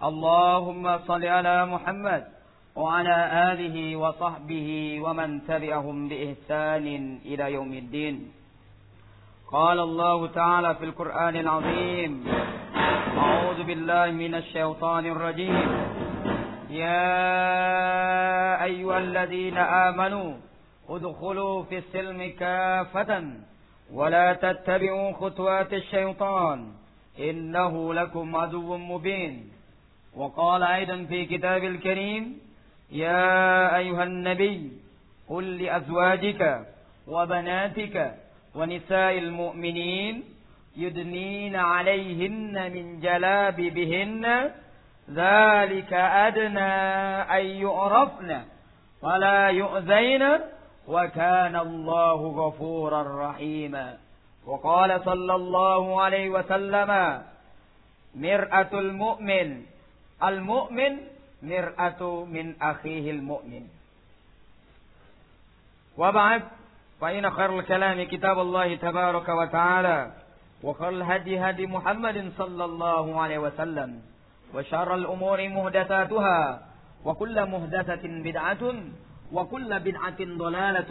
اللهم صل على محمد وعلى آله وصحبه ومن تبعهم بإحسان إلى يوم الدين. قال الله تعالى في القرآن العظيم أعوذ بالله من الشيطان الرجيم. يا أيها الذين آمنوا ادخلوا في السلم كافة ولا تتبعوا خطوات الشيطان إنه لكم عدو مبين. وقال أيضا في كتاب الكريم يا أيها النبي قل لأزواجك وبناتك ونساء المؤمنين يدنين عليهن من جلابيبهن ذلك أدنى أن يعرفن ولا يؤذين وكان الله غفورا رحيما. وقال صلى الله عليه وسلم مرأة المؤمن المؤمن مرأة من أخيه المؤمن. وبعد فإن خير الكلام كتاب الله تبارك وتعالى وخير الهدي هدي محمد صلى الله عليه وسلم وشر الأمور مهدثاتها وكل مهدثة بدعة وكل بدعة ضلالة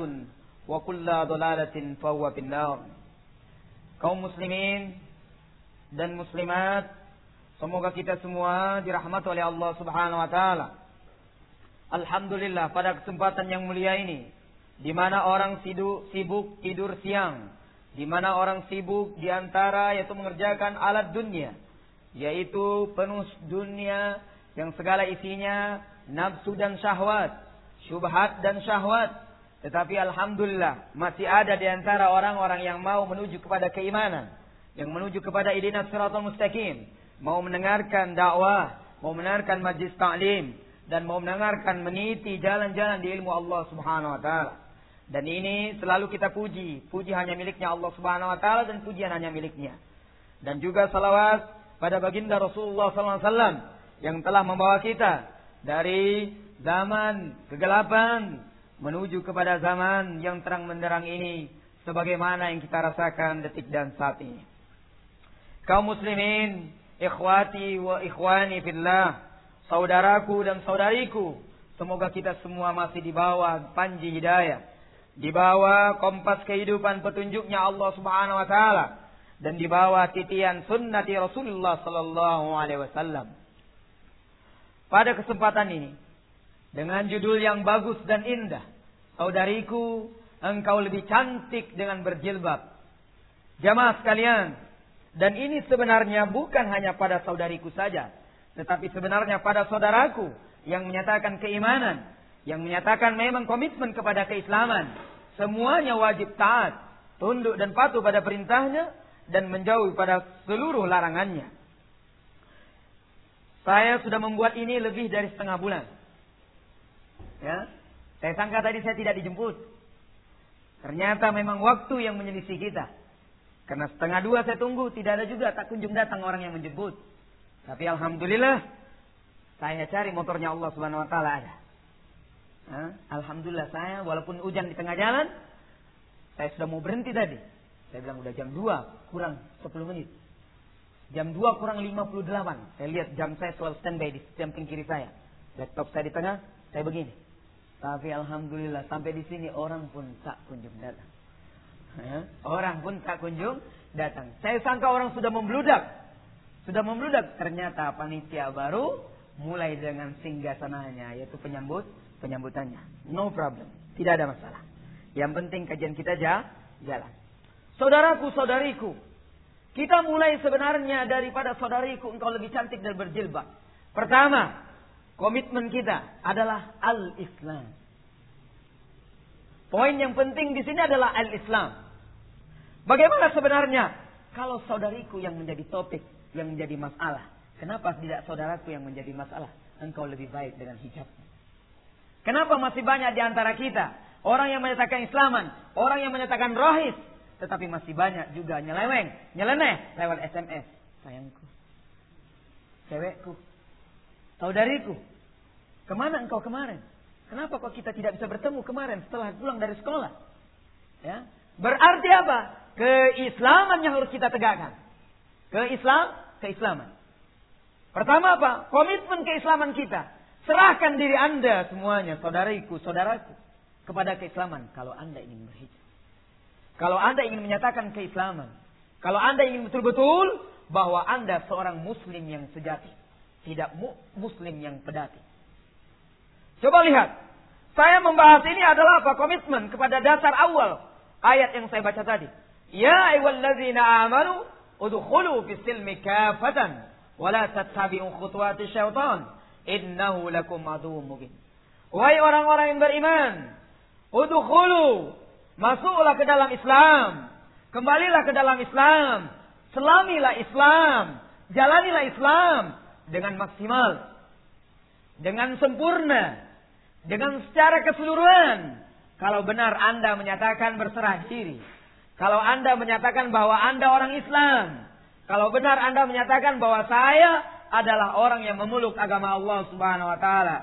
وكل ضلالة فهو في النار. kaum muslimin dan muslimat semoga kita semua dirahmati oleh Allah Subhanahu wa taala. Alhamdulillah pada kesempatan yang mulia ini di mana orang sibuk, tidur siang di mana orang sibuk di antara yaitu mengerjakan alat dunia yaitu penuh dunia yang segala isinya nafsu dan syahwat syubhat dan syahwat. Tetapi alhamdulillah masih ada di antara orang-orang yang mau menuju kepada keimanan, yang menuju kepada idina siratal mustaqim, mau mendengarkan dakwah, mau mendengarkan majlis ta'lim dan mau mendengarkan meniti jalan-jalan di ilmu Allah Subhanahu wa taala. Dan ini selalu kita puji, puji hanya miliknya Allah Subhanahu wa taala dan pujian hanya miliknya. Dan juga salawat pada baginda Rasulullah wasallam yang telah membawa kita dari zaman kegelapan menuju kepada zaman yang terang menderang ini sebagaimana yang kita rasakan detik dan saat ini. Kaum muslimin, ikhwati wa ikhwani fillah, saudaraku dan saudariku, semoga kita semua masih di bawah panji hidayah, di bawah kompas kehidupan petunjuknya Allah Subhanahu wa taala dan di bawah titian sunnati Rasulullah sallallahu alaihi wasallam. Pada kesempatan ini, dengan judul yang bagus dan indah. Saudariku, engkau lebih cantik dengan berjilbab. Jamaah sekalian, dan ini sebenarnya bukan hanya pada saudariku saja, tetapi sebenarnya pada saudaraku yang menyatakan keimanan, yang menyatakan memang komitmen kepada keislaman. Semuanya wajib taat, tunduk dan patuh pada perintahnya dan menjauhi pada seluruh larangannya. Saya sudah membuat ini lebih dari setengah bulan. Ya, saya sangka tadi saya tidak dijemput. Ternyata memang waktu yang menyelisih kita. Karena setengah dua saya tunggu, tidak ada juga tak kunjung datang orang yang menjemput. Tapi alhamdulillah saya cari motornya Allah Subhanahu wa taala ada. Nah, alhamdulillah saya walaupun hujan di tengah jalan, saya sudah mau berhenti tadi. Saya bilang udah jam 2 kurang 10 menit. Jam 2 kurang 58. Saya lihat jam saya selalu standby di samping kiri saya. Laptop saya di tengah, saya begini. Tapi alhamdulillah sampai di sini orang pun tak kunjung datang. Ya, orang pun tak kunjung datang. Saya sangka orang sudah membludak. Sudah membludak. Ternyata panitia baru mulai dengan singgah sananya yaitu penyambut penyambutannya. No problem. Tidak ada masalah. Yang penting kajian kita jalan. Saudaraku, saudariku. Kita mulai sebenarnya daripada saudariku engkau lebih cantik dan berjilbab. Pertama, komitmen kita adalah al-Islam. Poin yang penting di sini adalah al-Islam. Bagaimana sebenarnya kalau saudariku yang menjadi topik, yang menjadi masalah? Kenapa tidak saudaraku yang menjadi masalah? Engkau lebih baik dengan hijabmu. Kenapa masih banyak di antara kita orang yang menyatakan Islaman, orang yang menyatakan rohis, tetapi masih banyak juga nyeleweng, nyeleneh lewat SMS. Sayangku, cewekku, saudariku, ke mana engkau kemarin? Kenapa kok kita tidak bisa bertemu kemarin setelah pulang dari sekolah? Ya, berarti apa? Keislaman yang harus kita tegakkan. Keislam, keislaman. Pertama apa? Komitmen keislaman kita. Serahkan diri Anda semuanya, saudariku, saudaraku, kepada keislaman kalau Anda ingin berhijrah. Kalau Anda ingin menyatakan keislaman. Kalau Anda ingin betul-betul bahwa Anda seorang muslim yang sejati. Tidak muslim yang pedati. Coba lihat. Saya membahas ini adalah apa? Komitmen kepada dasar awal ayat yang saya baca tadi. Ya ayyuhalladzina amanu udkhulu fis silmi kafatan wa la tattabi'u khutuwati syaitan innahu lakum aduwwum mubin. Wahai orang-orang yang beriman, udkhulu masuklah ke dalam Islam. Kembalilah ke dalam Islam. Selamilah Islam. Jalanilah Islam dengan maksimal. Dengan sempurna dengan secara keseluruhan. Kalau benar Anda menyatakan berserah diri. Kalau Anda menyatakan bahwa Anda orang Islam. Kalau benar Anda menyatakan bahwa saya adalah orang yang memeluk agama Allah Subhanahu wa taala.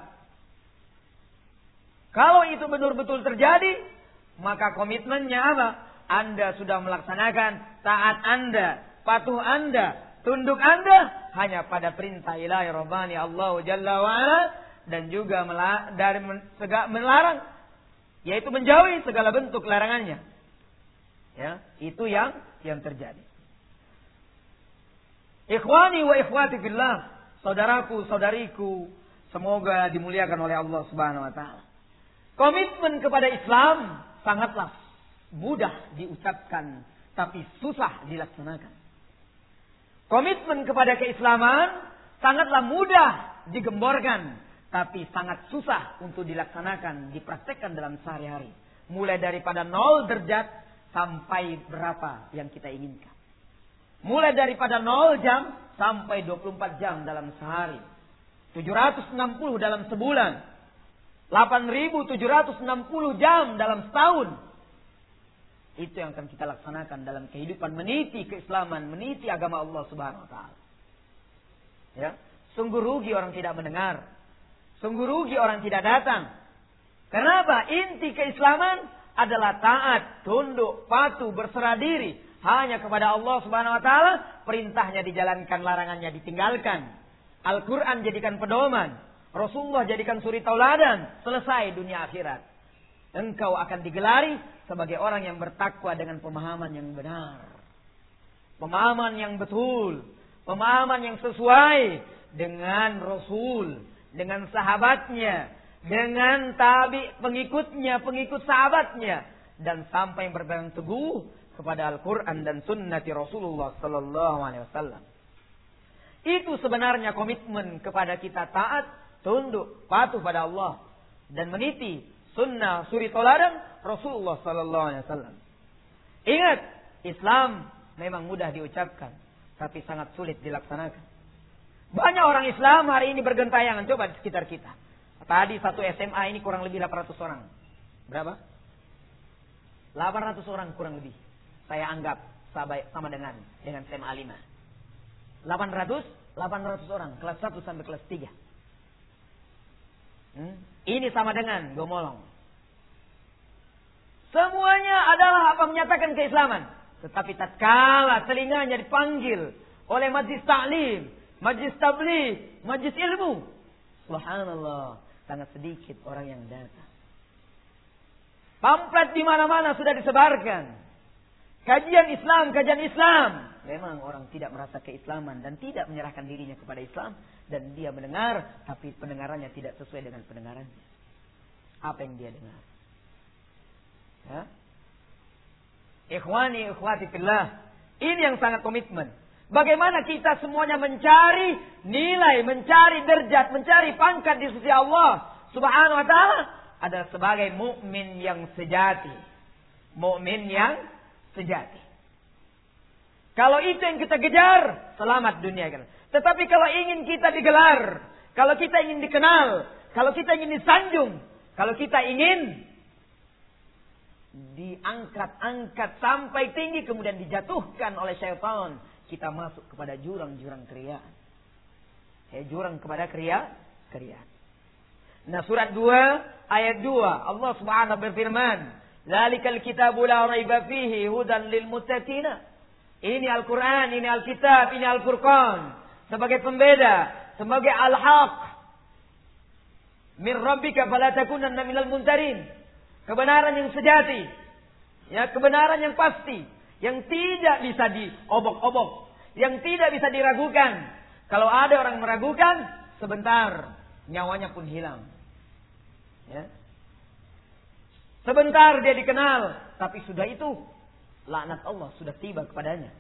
Kalau itu betul-betul terjadi, maka komitmennya apa? Anda sudah melaksanakan taat Anda, patuh Anda, tunduk Anda hanya pada perintah ilahi Rabbani Allah Jalla wa'ala dan juga dari melarang yaitu menjauhi segala bentuk larangannya. Ya, itu yang yang terjadi. Ikhwani wa ikhwati fillah, saudaraku, saudariku, semoga dimuliakan oleh Allah Subhanahu wa taala. Komitmen kepada Islam sangatlah mudah diucapkan tapi susah dilaksanakan. Komitmen kepada keislaman sangatlah mudah digemborkan tapi sangat susah untuk dilaksanakan, dipraktekkan dalam sehari-hari. Mulai daripada nol derajat sampai berapa yang kita inginkan. Mulai daripada nol jam sampai 24 jam dalam sehari. 760 dalam sebulan. 8.760 jam dalam setahun. Itu yang akan kita laksanakan dalam kehidupan meniti keislaman, meniti agama Allah Subhanahu wa taala. Ya, sungguh rugi orang tidak mendengar Sungguh rugi orang tidak datang. Kenapa? Inti keislaman adalah taat, tunduk, patuh, berserah diri hanya kepada Allah Subhanahu wa taala, perintahnya dijalankan, larangannya ditinggalkan. Al-Qur'an jadikan pedoman, Rasulullah jadikan suri tauladan, selesai dunia akhirat. Engkau akan digelari sebagai orang yang bertakwa dengan pemahaman yang benar. Pemahaman yang betul, pemahaman yang sesuai dengan Rasul, dengan sahabatnya, dengan tabi pengikutnya, pengikut sahabatnya dan sampai berpegang teguh kepada Al-Qur'an dan sunnati Rasulullah sallallahu alaihi wasallam. Itu sebenarnya komitmen kepada kita taat, tunduk, patuh pada Allah dan meniti sunnah suri toladan Rasulullah sallallahu alaihi wasallam. Ingat, Islam memang mudah diucapkan, tapi sangat sulit dilaksanakan. Banyak orang Islam hari ini bergentayangan. Coba di sekitar kita. Tadi satu SMA ini kurang lebih 800 orang. Berapa? 800 orang kurang lebih. Saya anggap sama dengan dengan SMA 5. 800 800 orang kelas 1 sampai kelas 3. Hmm? Ini sama dengan gomolong. Semuanya adalah apa menyatakan keislaman. Tetapi tatkala telinganya dipanggil oleh majlis taklim, majlis tabligh, majlis ilmu. Subhanallah, sangat sedikit orang yang datang. Pamflet di mana-mana sudah disebarkan. Kajian Islam, kajian Islam. Memang orang tidak merasa keislaman dan tidak menyerahkan dirinya kepada Islam dan dia mendengar tapi pendengarannya tidak sesuai dengan pendengarannya. Apa yang dia dengar? Ya? Ikhwani, ikhwati fillah. Ini yang sangat komitmen. Bagaimana kita semuanya mencari nilai, mencari derajat, mencari pangkat di sisi Allah Subhanahu wa taala adalah sebagai mukmin yang sejati. Mukmin yang sejati. Kalau itu yang kita kejar, selamat dunia kan. Tetapi kalau ingin kita digelar, kalau kita ingin dikenal, kalau kita ingin disanjung, kalau kita ingin diangkat-angkat sampai tinggi kemudian dijatuhkan oleh syaitan, kita masuk kepada jurang-jurang keriaan. Ya, jurang kepada keria, keriaan. Nah, surat 2 ayat 2 Allah Subhanahu berfirman, "Dzalikal kitabu la raiba fihi hudan lil muttaqina." Ini Al-Qur'an, ini Alkitab, ini Al-Furqan sebagai pembeda, sebagai al-haq. Min rabbika fala takunanna minal muntarin. Kebenaran yang sejati. Ya, kebenaran yang pasti. Yang tidak bisa diobok-obok. Yang tidak bisa diragukan. Kalau ada orang meragukan, sebentar nyawanya pun hilang. Ya. Sebentar dia dikenal, tapi sudah itu laknat Allah sudah tiba kepadanya.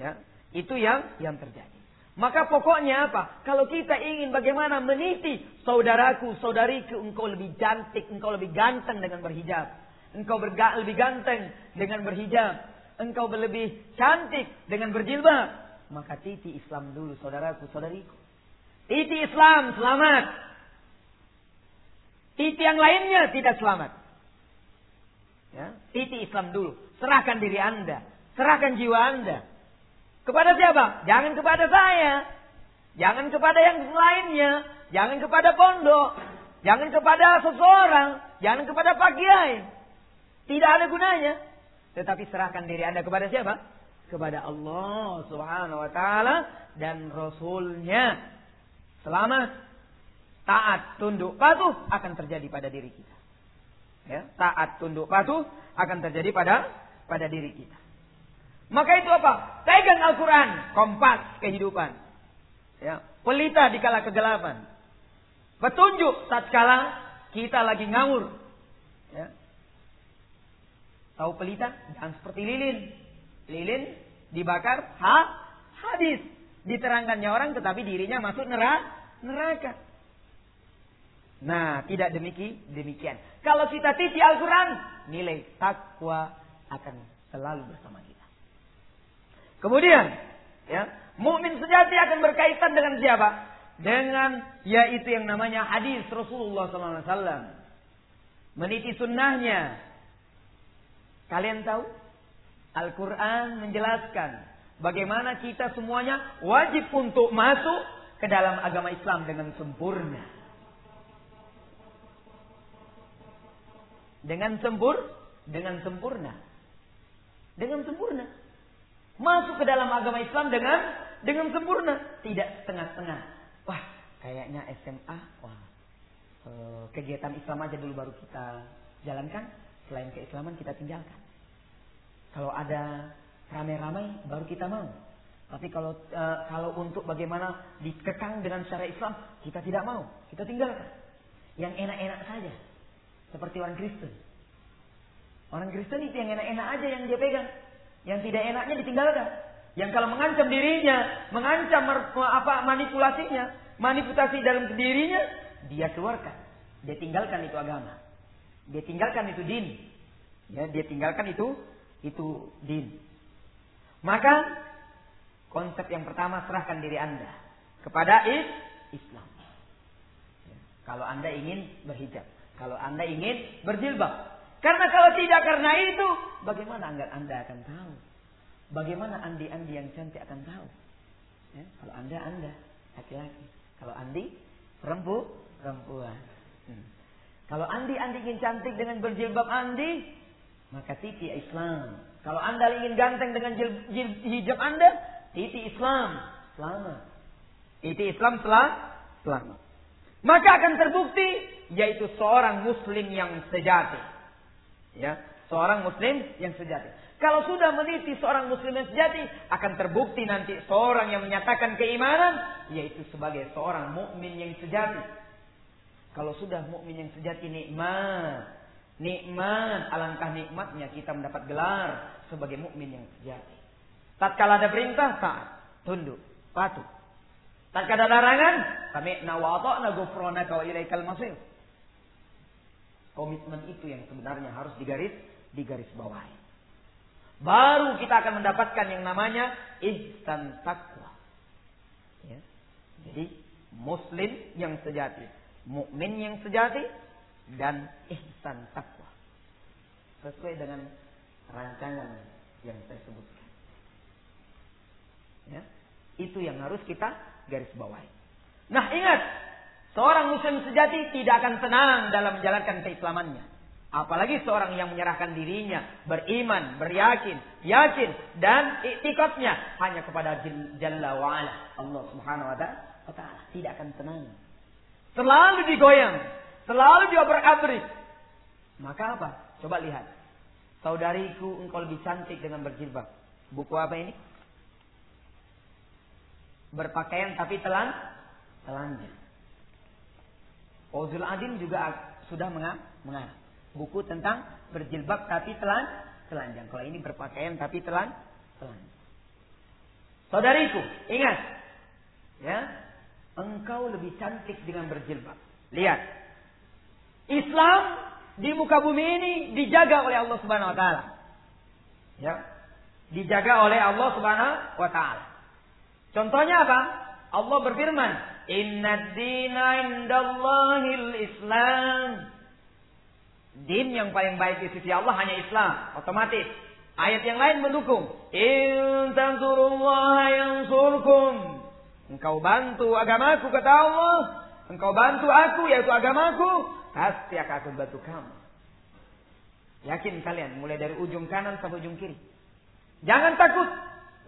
Ya, itu yang yang terjadi. Maka pokoknya apa? Kalau kita ingin bagaimana meniti saudaraku, saudariku, engkau lebih cantik, engkau lebih ganteng dengan berhijab. Engkau berga, lebih ganteng dengan berhijab. Engkau lebih cantik dengan berjilbab. Maka titi Islam dulu, saudaraku, saudariku. Titi Islam, selamat. Titi yang lainnya tidak selamat. Ya, titi Islam dulu. Serahkan diri Anda. Serahkan jiwa Anda. Kepada siapa? Jangan kepada saya. Jangan kepada yang lainnya. Jangan kepada pondok. Jangan kepada seseorang. Jangan kepada Pak Kiai. Tidak ada gunanya. Tetapi serahkan diri Anda kepada siapa? Kepada Allah subhanahu wa ta'ala dan Rasulnya. Selamat. Taat, tunduk, patuh akan terjadi pada diri kita. Ya, taat, tunduk, patuh akan terjadi pada pada diri kita. Maka itu apa? Pegang Al-Quran. Kompas kehidupan. Ya. Pelita di kala kegelapan. Petunjuk tatkala kita lagi ngawur. Ya. Tahu pelita? Jangan seperti lilin. Lilin dibakar ha? hadis. Diterangkannya orang tetapi dirinya masuk neraka. Nah, tidak demikian. demikian. Kalau kita titi Al-Quran, nilai takwa akan selalu bersama kita. Kemudian, ya, mukmin sejati akan berkaitan dengan siapa? Dengan yaitu yang namanya hadis Rasulullah SAW. Meniti sunnahnya. Kalian tahu? Al-Quran menjelaskan bagaimana kita semuanya wajib untuk masuk ke dalam agama Islam dengan sempurna. Dengan sempur, dengan sempurna. Dengan sempurna masuk ke dalam agama Islam dengan dengan sempurna, tidak setengah-setengah. Wah, kayaknya SMA, wah eh, kegiatan Islam aja dulu baru kita jalankan, selain keislaman kita tinggalkan. Kalau ada ramai-ramai baru kita mau. Tapi kalau e, kalau untuk bagaimana dikekang dengan syariat Islam, kita tidak mau, kita tinggalkan. Yang enak-enak saja. Seperti orang Kristen. Orang Kristen itu yang enak-enak aja yang dia pegang. Yang tidak enaknya ditinggalkan. Yang kalau mengancam dirinya, mengancam apa manipulasinya, manipulasi dalam dirinya, dia keluarkan. Dia tinggalkan itu agama. Dia tinggalkan itu din. Ya, dia tinggalkan itu itu din. Maka konsep yang pertama serahkan diri Anda kepada Islam. Ya, kalau Anda ingin berhijab, kalau Anda ingin berjilbab, karena kalau tidak karena itu, bagaimana anda akan tahu? Bagaimana andi-andi yang cantik akan tahu? Ya, kalau anda, anda laki-laki. Kalau andi, perempu, perempuan. Hmm. Kalau andi, andi ingin cantik dengan berjilbab andi, maka titi Islam. Kalau anda ingin ganteng dengan jil, jil, hijab anda, titi Islam. Selamat. Titi Islam selamat. Maka akan terbukti yaitu seorang muslim yang sejati. Ya, seorang muslim yang sejati. Kalau sudah meniti seorang muslim yang sejati, akan terbukti nanti seorang yang menyatakan keimanan, yaitu sebagai seorang mukmin yang sejati. Kalau sudah mukmin yang sejati nikmat, nikmat, alangkah nikmatnya kita mendapat gelar sebagai mukmin yang sejati. Tatkala ada perintah, taat, tunduk, patuh. Tatkala ada larangan, kami nawata'na gufranaka wa ilaikal masir. Komitmen itu yang sebenarnya harus digaris digaris bawahi. Baru kita akan mendapatkan yang namanya ihsan takwa. Jadi muslim yang sejati, mukmin yang sejati dan ihsan takwa. Sesuai dengan rancangan yang saya sebutkan. Ya, itu yang harus kita garis bawahi. Nah, ingat, seorang muslim sejati tidak akan tenang dalam menjalankan keislamannya. Apalagi seorang yang menyerahkan dirinya, beriman, beryakin, yakin, dan iktikadnya hanya kepada Jalla wa'ala. Allah subhanahu wa ta'ala tidak akan tenang. Selalu digoyang, selalu diobrak-abrik. Maka apa? Coba lihat. Saudariku engkau lebih cantik dengan berjilbab. Buku apa ini? Berpakaian tapi telan, telanjang. Ozul Adin juga sudah mengarang buku tentang berjilbab tapi telan telanjang. Kalau ini berpakaian tapi telan telanjang. Saudariku, ingat. Ya. Engkau lebih cantik dengan berjilbab. Lihat. Islam di muka bumi ini dijaga oleh Allah Subhanahu wa taala. Ya. Dijaga oleh Allah Subhanahu wa taala. Contohnya apa? Allah berfirman, "Inna dina indallahil Islam." Din yang paling baik di sisi Allah hanya Islam, otomatis. Ayat yang lain mendukung. In yang surkum. Engkau bantu agamaku kata Allah. Engkau bantu aku yaitu agamaku. Pasti akan aku bantu kamu. Yakin kalian mulai dari ujung kanan sampai ujung kiri. Jangan takut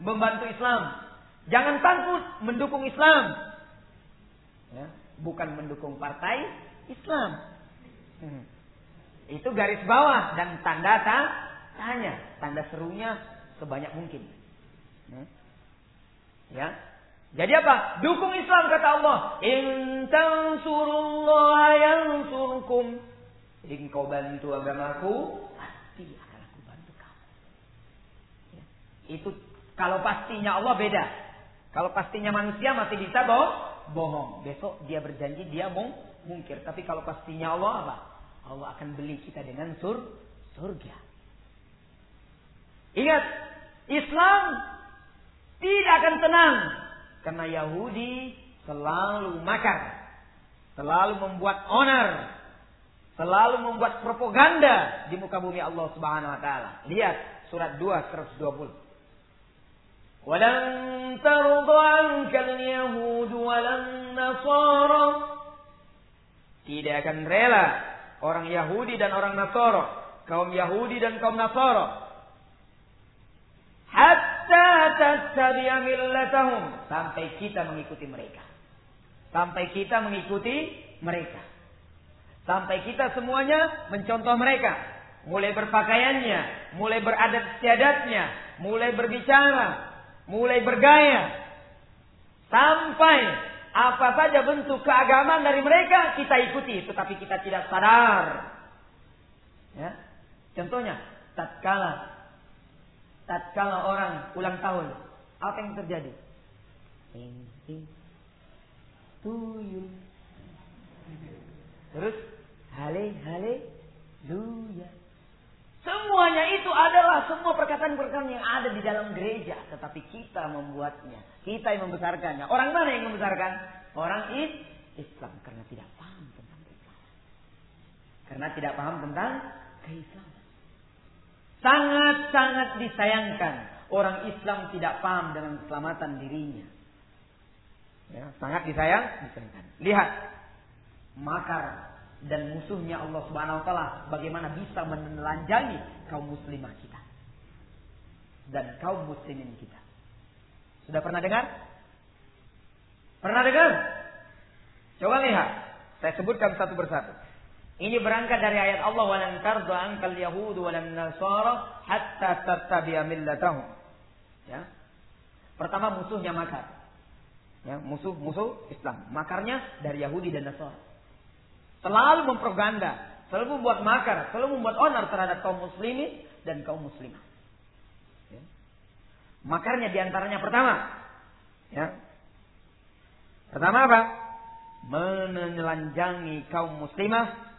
membantu Islam. Jangan takut mendukung Islam. Ya, bukan mendukung partai Islam. Hmm. Itu garis bawah dan tanda tanya, tanda serunya sebanyak mungkin. Hmm? Ya. Jadi apa? Dukung Islam kata Allah. In tansurullah yansurkum. Jika kau bantu agamaku, pasti akan aku bantu kamu. Ya. Itu kalau pastinya Allah beda. Kalau pastinya manusia masih bisa bohong. bohong. Besok dia berjanji dia mau mungkir. Tapi kalau pastinya Allah apa? Allah akan beli kita dengan sur surga. Ingat, Islam tidak akan tenang karena Yahudi selalu makar, selalu membuat onar, selalu membuat propaganda di muka bumi Allah Subhanahu wa taala. Lihat surat 2 120. ولن ترضى عنك اليهود ولا النصارى tidak akan rela orang Yahudi dan orang Nasoro, kaum Yahudi dan kaum Nasoro. Sampai kita mengikuti mereka. Sampai kita mengikuti mereka. Sampai kita semuanya mencontoh mereka. Mulai berpakaiannya, mulai beradat istiadatnya, mulai berbicara, mulai bergaya. Sampai apa saja bentuk keagamaan dari mereka kita ikuti, tetapi kita tidak sadar. Ya. Contohnya, tatkala tatkala orang ulang tahun, apa yang terjadi? Ting tuyul. Terus hale hale luya. Semuanya itu adalah semua perkataan-perkataan yang ada di dalam gereja. Tetapi kita membuatnya. Kita yang membesarkannya. Orang mana yang membesarkan? Orang Islam. Karena tidak paham tentang Islam. Karena tidak paham tentang keislaman. Sangat-sangat disayangkan. Orang Islam tidak paham dengan keselamatan dirinya. Ya, sangat disayang, disayangkan. Lihat. Makar dan musuhnya Allah Subhanahu wa taala bagaimana bisa menelanjangi kaum muslimah kita dan kaum muslimin kita. Sudah pernah dengar? Pernah dengar? Coba lihat. Saya sebutkan satu persatu. Ini berangkat dari ayat Allah walan tarda ankal yahud walan nasara hatta tattabi'a millatahum. Ya. Pertama musuhnya makar. Ya, musuh musuh Islam. Makarnya dari Yahudi dan Nasara. Selalu mempropaganda, selalu membuat makar, selalu membuat onar terhadap kaum muslimin dan kaum muslimah. Ya. Makarnya di antaranya pertama, ya. Pertama apa? Menelanjangi kaum muslimah,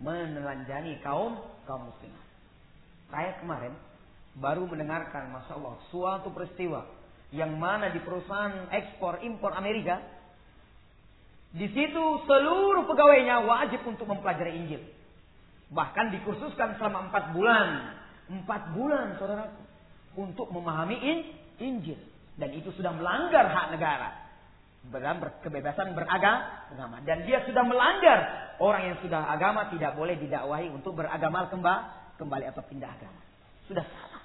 menelanjangi kaum kaum muslimah. Saya kemarin baru mendengarkan, masya Allah, suatu peristiwa yang mana di perusahaan ekspor impor Amerika di situ seluruh pegawainya wajib untuk mempelajari Injil. Bahkan dikursuskan selama empat bulan. Empat bulan saudaraku. Untuk memahami in, Injil. Dan itu sudah melanggar hak negara. Kebebasan beragama. Dan dia sudah melanggar. Orang yang sudah agama tidak boleh didakwahi untuk beragama kembali, kembali atau pindah agama. Sudah salah.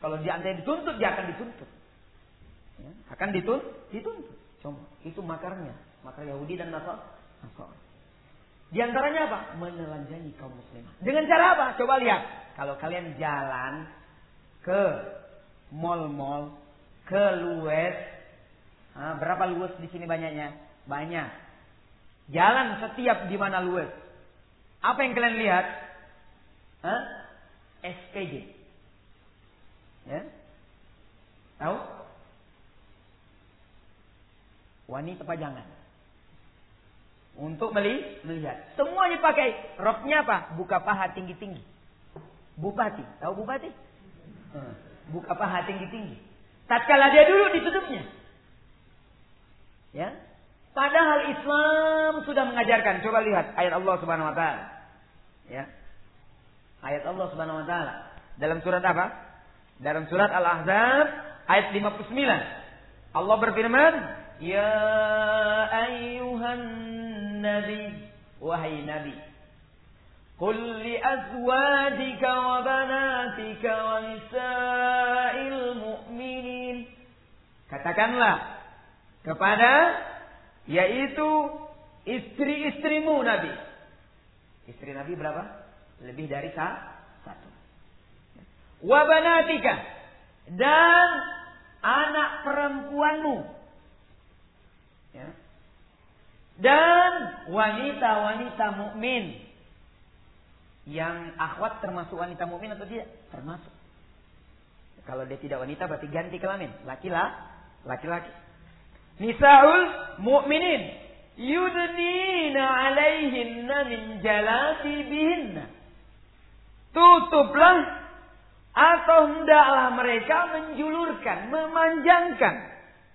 Kalau dia anda dituntut, dia akan dituntut. Ya, akan dituntut, dituntut. Coba, itu makarnya. Makar Yahudi dan Nasr. Di antaranya apa? Menelanjangi kaum muslimah. Dengan cara apa? Coba lihat. Kalau kalian jalan ke mall-mall, ke luwes, nah, berapa luwes di sini banyaknya? Banyak. Jalan setiap di mana luwes. Apa yang kalian lihat? Hah? SPG. Ya? Tahu? Wanita pajangan. Untuk beli, melihat. Semuanya pakai roknya apa? Buka paha tinggi-tinggi. Bupati. Tahu bupati? Buka paha tinggi-tinggi. Tatkala dia dulu ditutupnya. Ya. Padahal Islam sudah mengajarkan. Coba lihat ayat Allah Subhanahu wa taala. Ya. Ayat Allah Subhanahu wa taala. Dalam surat apa? Dalam surat Al-Ahzab ayat 59. Allah berfirman, "Ya ayyuhan nabi wahai nabi wa banatika wa nisa'il mu'minin Katakanlah kepada yaitu istri-istrimu Nabi. Istri Nabi berapa? Lebih dari satu. Wabanatika dan anak perempuanmu. Ya dan wanita-wanita mukmin yang akhwat termasuk wanita mukmin atau tidak? Termasuk. Kalau dia tidak wanita berarti ganti kelamin. Laki-laki. Laki-laki. Nisaul mu'minin. Yudnina alaihinna min jalati bihinna. Tutuplah atau hendaklah mereka menjulurkan, memanjangkan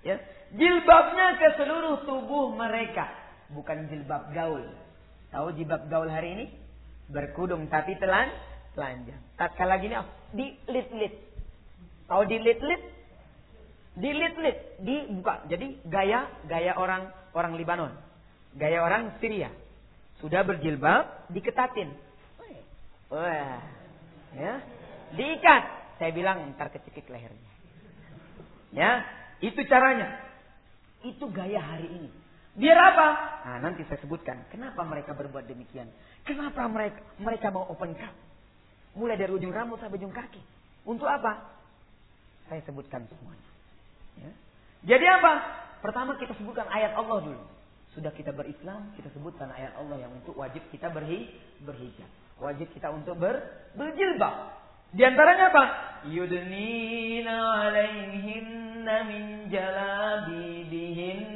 ya, jilbabnya ke seluruh tubuh mereka bukan jilbab gaul. Tahu jilbab gaul hari ini? Berkudung tapi telan telanjang. Tatkala gini oh, dilit-lit. Tahu dilit-lit? Dilit-lit, dibuka. Jadi gaya gaya orang orang Libanon. Gaya orang Syria. Sudah berjilbab, diketatin. Wah. Ya. Diikat. Saya bilang ntar kecekik lehernya. Ya, itu caranya. Itu gaya hari ini. Biar apa? Nah, nanti saya sebutkan kenapa mereka berbuat demikian. Kenapa mereka mereka mau open cup? Mulai dari ujung rambut sampai ujung kaki. Untuk apa? Saya sebutkan semuanya. Ya. Jadi apa? Pertama kita sebutkan ayat Allah dulu. Sudah kita berislam, kita sebutkan ayat Allah yang untuk wajib kita berhi, berhijab. Wajib kita untuk ber, berjilbab. Di antaranya apa? Yudnina alaihinna min jalabibihin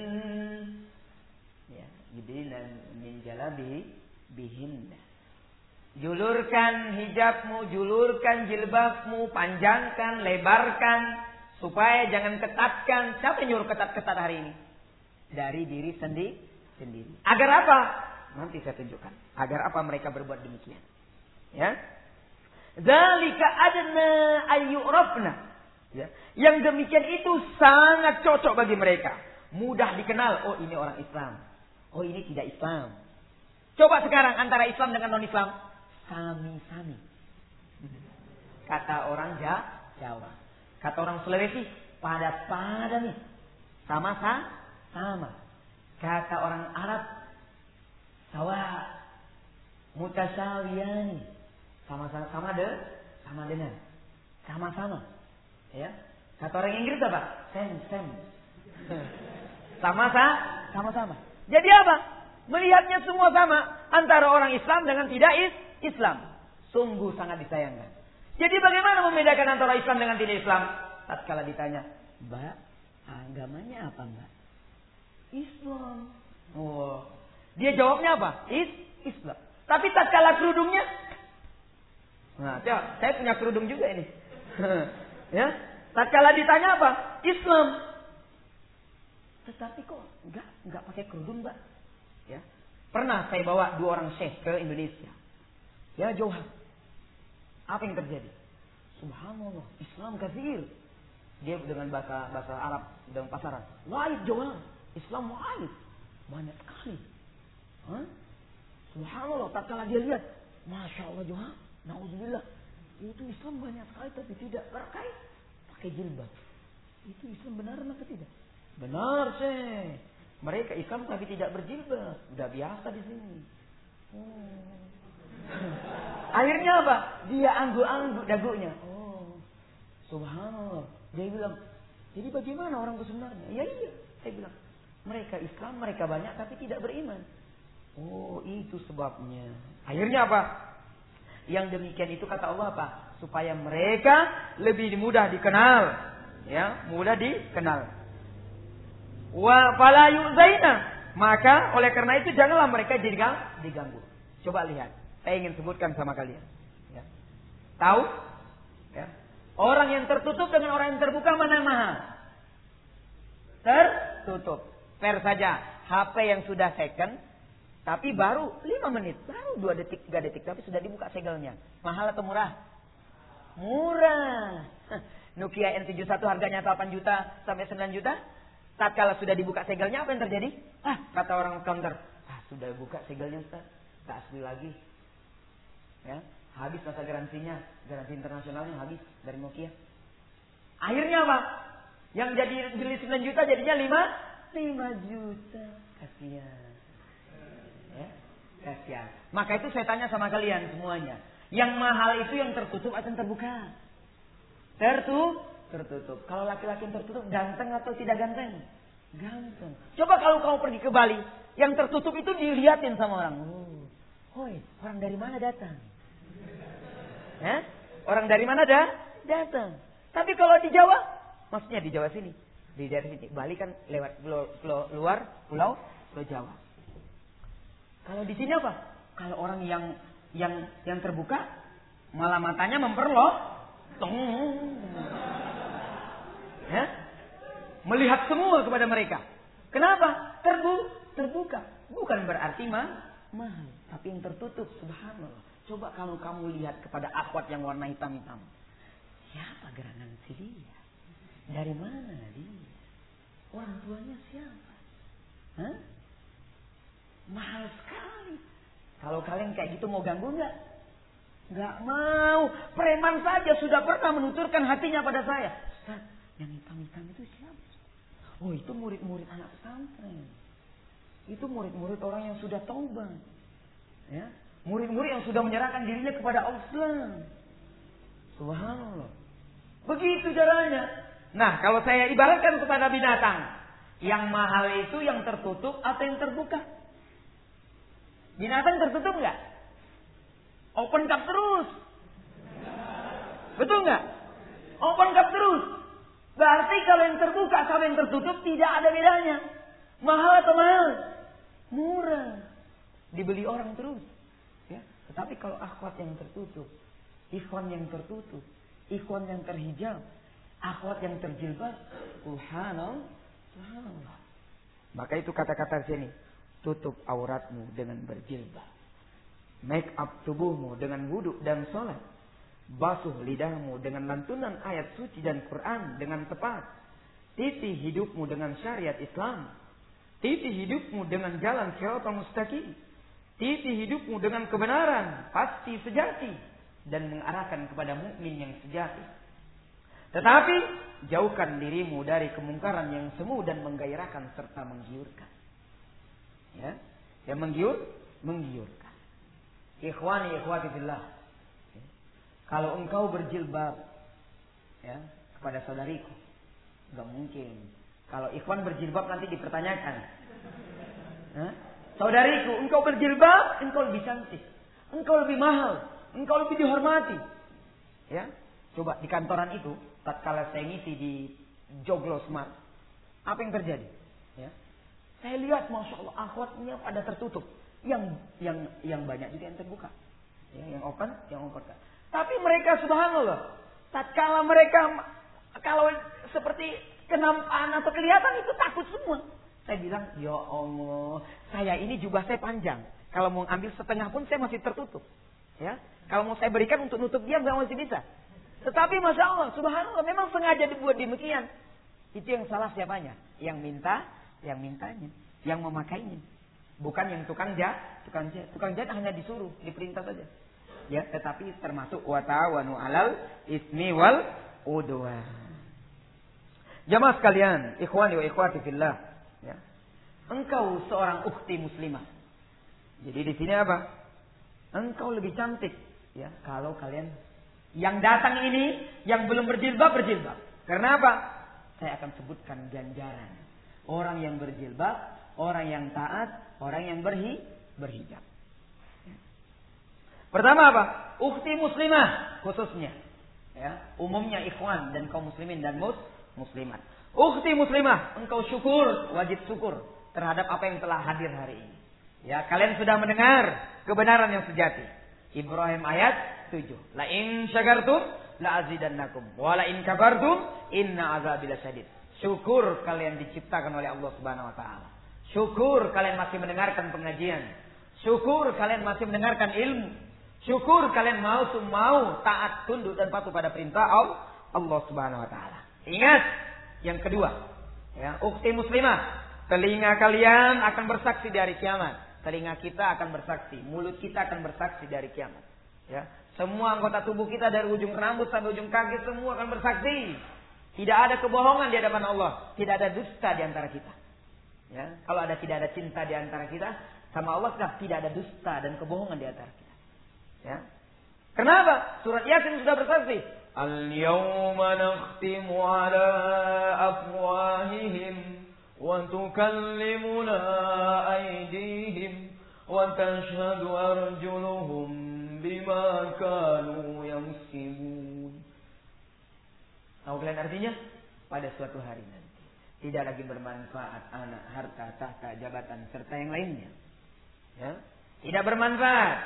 yudilna min jalabi bihinna. Julurkan hijabmu, julurkan jilbabmu, panjangkan, lebarkan, supaya jangan ketatkan. Siapa yang nyuruh ketat-ketat hari ini? Dari diri sendiri. sendiri. Agar apa? Nanti saya tunjukkan. Agar apa mereka berbuat demikian. Ya. Zalika adna ayyurafna. Ya. Yang demikian itu sangat cocok bagi mereka. Mudah dikenal. Oh ini orang Islam. Oh ini tidak Islam. Coba sekarang antara Islam dengan non-Islam. Sami-sami. Kata orang Jawa. Kata orang Sulawesi. Pada-pada nih. Sama-sama. Kata orang Arab. Sawa. Mutasawiyani. Sama-sama. Sama de, sama dengan. Sama-sama. Ya. Kata orang Inggris apa? Sem, sem. Sama-sama. Sama-sama. Jadi apa? Melihatnya semua sama antara orang Islam dengan tidak Islam. Sungguh sangat disayangkan. Jadi bagaimana membedakan antara Islam dengan tidak Islam? Tatkala ditanya, Mbak, agamanya apa Mbak? Islam. Oh. Dia jawabnya apa? Is Islam. Tapi tatkala kerudungnya, nah, coba, saya punya kerudung juga ini. ya, Tatkala ditanya apa? Islam. Tetapi kok enggak enggak pakai kerudung, Mbak? Ya. Pernah saya bawa dua orang syekh ke Indonesia. Ya, jauh. Apa yang terjadi? Subhanallah, Islam kafir. Dia dengan bahasa bahasa Arab dengan pasaran. Wahid jauh. Islam wahid. Banyak sekali. Hah? Subhanallah, tak kalah dia lihat. Masya Allah Johan. Nauzubillah. Itu Islam banyak sekali tapi tidak terkait pakai jilbab. Itu Islam benar atau tidak? Benar sih. Mereka Islam tapi tidak berjilbab. Udah biasa di sini. Oh. Akhirnya apa? Dia angguk-angguk dagunya. Oh. Subhanallah. Dia bilang, jadi bagaimana orang sebenarnya? Ya iya. Saya bilang, mereka Islam, mereka banyak tapi tidak beriman. Oh, itu sebabnya. Akhirnya apa? Yang demikian itu kata Allah apa? Supaya mereka lebih mudah dikenal. Ya, mudah dikenal. Wa fala yuzaina. Maka oleh karena itu janganlah mereka diganggu. Coba lihat. Saya ingin sebutkan sama kalian. Ya. Tahu? Ya. Orang yang tertutup dengan orang yang terbuka mana mahal? Tertutup. Fair saja. HP yang sudah second, tapi baru 5 menit, baru 2 detik, 3 detik, tapi sudah dibuka segelnya. Mahal atau murah? Murah. Nokia N71 harganya 8 juta sampai 9 juta. Tatkala sudah dibuka segelnya, apa yang terjadi? Ah, kata orang counter, ah sudah buka segelnya Ustaz, tak asli lagi. Ya, habis masa garansinya, garansi internasionalnya habis dari Nokia. Akhirnya apa? Yang jadi beli 9 juta jadinya 5 5 juta. Kasihan. Ya, kasihan. Maka itu saya tanya sama kalian semuanya. Yang mahal itu yang tertutup atau yang terbuka? Tertutup. Tertutup. Kalau laki-laki yang tertutup ganteng atau tidak ganteng? Ganteng. Coba kalau kau pergi ke Bali, yang tertutup itu dilihatin sama orang. Oh, hoi, orang dari mana datang? Ya? Orang dari mana dah? Datang. Tapi kalau di Jawa, maksudnya di Jawa sini, di daerah sini. Bali kan lewat pulau, pulau, luar pulau pulau Jawa. Kalau di sini apa? Kalau orang yang yang yang terbuka malah matanya memperloh, ya, melihat semua kepada mereka. Kenapa? Terbu terbuka. Bukan berarti mah mahal, tapi yang tertutup. Subhanallah. Coba kalau kamu lihat kepada akwat yang warna hitam-hitam. Siapa gerangan si dia? Dari mana dia? Orang tuanya siapa? Hah? Mahal sekali. Kalau kalian kayak gitu mau ganggu nggak? Nggak mau. Preman saja sudah pernah menuturkan hatinya pada saya. Ustaz, yang hitam-hitam itu siapa? Oh itu murid-murid anak pesantren. Itu murid-murid orang yang sudah taubat. Ya, murid-murid yang sudah menyerahkan dirinya kepada Allah. Subhanallah. Begitu caranya. Nah, kalau saya ibaratkan kepada binatang, yang mahal itu yang tertutup atau yang terbuka? Binatang tertutup nggak? Open cup terus. Betul nggak? Open cup terus. Berarti kalau yang terbuka sama yang tertutup tidak ada bedanya. Mahal atau mahal? Murah. Dibeli orang terus. Ya. Tetapi kalau akhwat yang tertutup, ikhwan yang tertutup, ikhwan yang terhijab, akhwat yang terjilbab, subhanallah. Maka itu kata-kata sini, tutup auratmu dengan berjilbab. Make up tubuhmu dengan wudhu dan sholat. Basuh lidahmu dengan lantunan ayat suci dan Quran dengan tepat. Titi hidupmu dengan syariat Islam. Titi hidupmu dengan jalan siratal mustaqim. Titi hidupmu dengan kebenaran, pasti sejati dan mengarahkan kepada mukmin yang sejati. Tetapi jauhkan dirimu dari kemungkaran yang semu dan menggairahkan serta menggiurkan. Ya, yang menggiur, menggiurkan. Ikhwani ikhwati fillah. Ya. Kalau engkau berjilbab ya, kepada saudariku, nggak mungkin. Kalau ikhwan berjilbab nanti dipertanyakan. Ya? Saudariku, engkau berjilbab, engkau lebih cantik. Engkau lebih mahal. Engkau lebih dihormati. Ya, Coba di kantoran itu, tatkala saya ngisi di Joglo Smart, apa yang terjadi? Ya. Saya lihat, masya Allah, akhwatnya pada tertutup. Yang yang yang banyak juga yang terbuka. Ya, yang open, yang open. Tapi mereka subhanallah, tatkala mereka kalau seperti kena panah atau kelihatan itu takut semua. Saya bilang, ya Allah, saya ini juga saya panjang. Kalau mau ambil setengah pun saya masih tertutup. Ya, kalau mau saya berikan untuk nutup dia nggak masih bisa. Tetapi masya Allah, subhanallah, memang sengaja dibuat demikian. Itu yang salah siapanya? Yang minta, yang mintanya, yang memakainya. Bukan yang tukang jahit, tukang jahit. Tukang jahit hanya disuruh, diperintah saja. Ya, tetapi termasuk wa ta'awanu alal ismi wal udwan. Jamaah sekalian, ikhwani wa ikhwati fillah. Ya. Engkau seorang ukti muslimah. Jadi di sini apa? Engkau lebih cantik. Ya, kalau kalian yang datang ini yang belum berjilbab berjilbab. Karena apa? Saya akan sebutkan ganjaran. Orang yang berjilbab, orang yang taat, orang yang berhi, berhijab. Ya. Pertama apa? Ukti muslimah khususnya. Ya, umumnya ikhwan dan kaum muslimin dan mus muslimat. Ukti muslimah, engkau syukur, wajib syukur terhadap apa yang telah hadir hari ini. Ya, kalian sudah mendengar kebenaran yang sejati. Ibrahim ayat 7. La in syakartum la azidannakum wa la in kafartum inna azabil syadid. Syukur kalian diciptakan oleh Allah Subhanahu wa taala. Syukur kalian masih mendengarkan pengajian. Syukur kalian masih mendengarkan ilmu. Syukur kalian mau mau taat tunduk dan patuh pada perintah Allah Subhanahu wa taala. Ingat yang kedua, ya, ukti muslimah, telinga kalian akan bersaksi dari kiamat. Telinga kita akan bersaksi, mulut kita akan bersaksi dari kiamat. Ya, semua anggota tubuh kita dari ujung rambut sampai ujung kaki semua akan bersaksi. Tidak ada kebohongan di hadapan Allah, tidak ada dusta di antara kita. Ya, kalau ada tidak ada cinta di antara kita, sama Allah tidak ada dusta dan kebohongan di antara kita. Ya. Kenapa? Surat Yasin sudah bersaksi. اليوم نختم على أفواههم وتكلمنا أيديهم وتشهد أرجلهم بما كانوا يمسكون Tahu kalian artinya? Pada suatu hari nanti. Tidak lagi bermanfaat anak, harta, tahta, jabatan, serta yang lainnya. Ya? Tidak bermanfaat.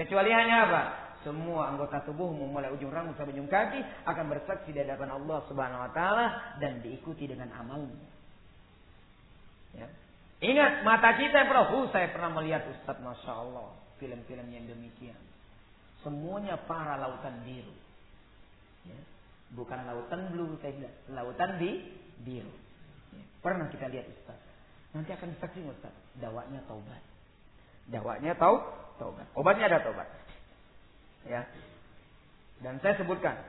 Kecuali hanya apa? Semua anggota tubuhmu mulai ujung rambut sampai ujung kaki akan bersaksi di hadapan Allah Subhanahu wa taala dan diikuti dengan amalmu. Ya. Ingat mata kita yang pernah, uh, saya pernah melihat Ustaz Masya Allah film-film yang demikian. Semuanya para lautan biru. Ya. Bukan lautan blue, saya bilang. Lautan di biru. Ya. Pernah kita lihat Ustaz. Nanti akan disaksi Ustaz. Dawanya taubat. Dawanya tau, taubat. Obatnya ada taubat. Ya. Dan saya sebutkan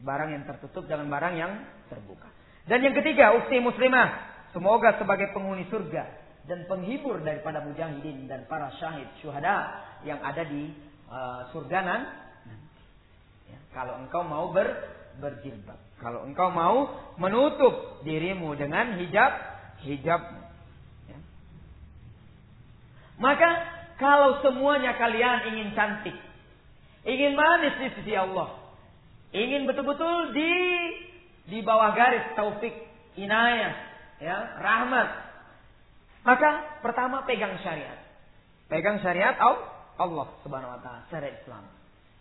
barang yang tertutup dengan barang yang terbuka. Dan yang ketiga, ukti muslimah, semoga sebagai penghuni surga dan penghibur daripada mujahidin dan para syahid syuhada yang ada di uh, surga nanti. Ya, kalau engkau mau ber, berjilbab, kalau engkau mau menutup dirimu dengan hijab hijab. Ya. Maka kalau semuanya kalian ingin cantik, Ingin manis di sisi Allah. Ingin betul-betul di di bawah garis taufik, inayah, ya, rahmat. Maka pertama pegang syariat. Pegang syariat Allah Subhanahu wa taala, syariat Islam.